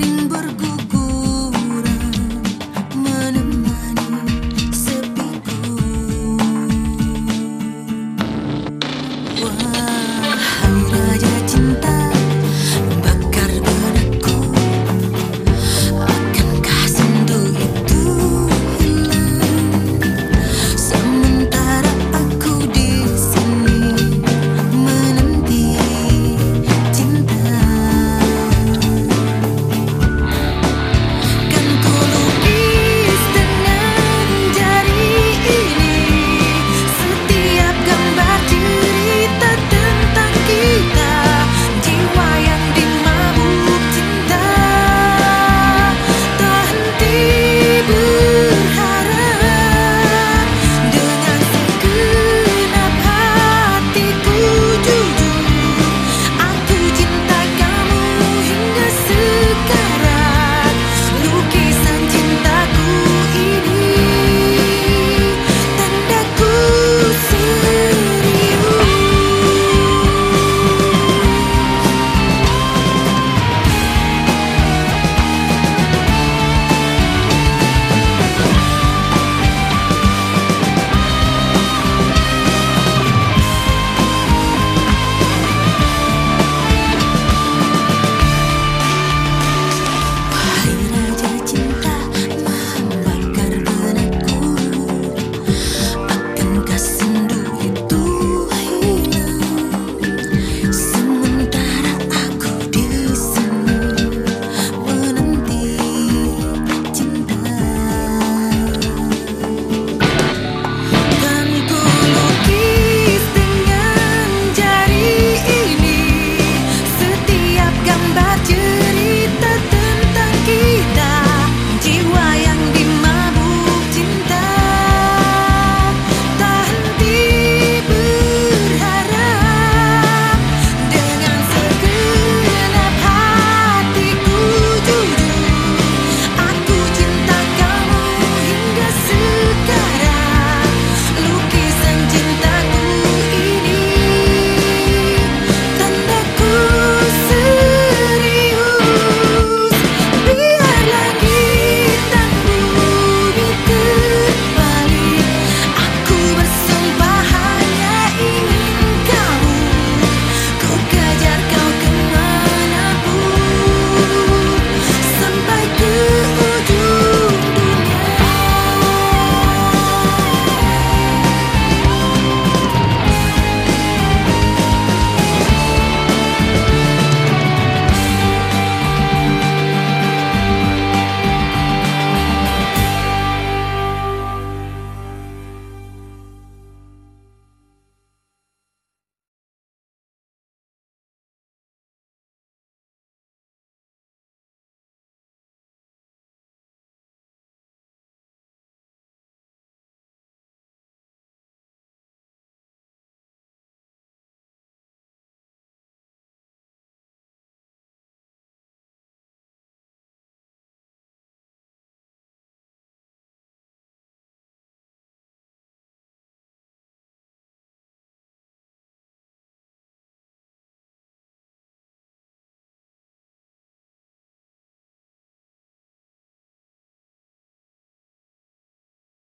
in bergulir